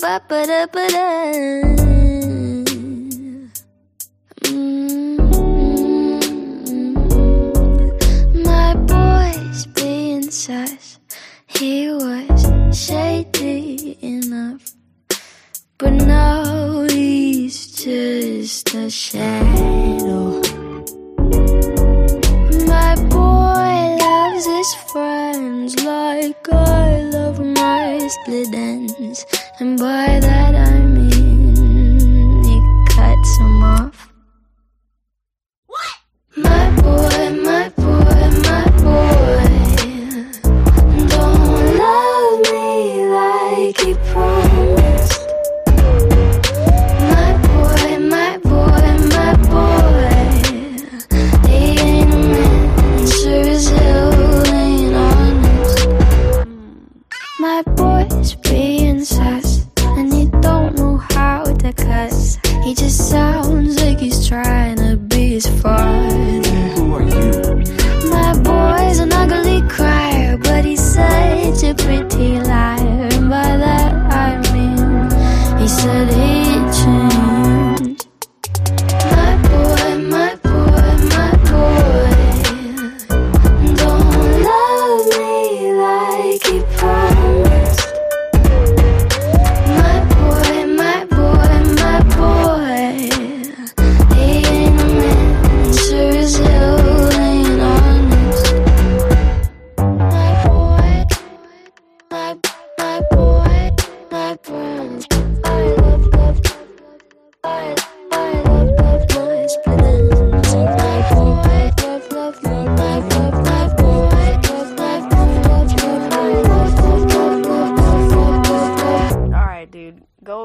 Ba-ba-da, bada. My boy's being sus. He was shady enough, but now he's just a shade. loves his friends like I love my split ends, and by that I just so.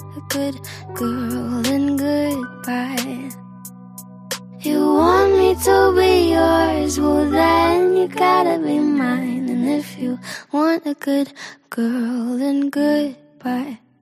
a good girl, and goodbye. You want me to be yours, well then you gotta be mine. And if you want a good girl, then goodbye.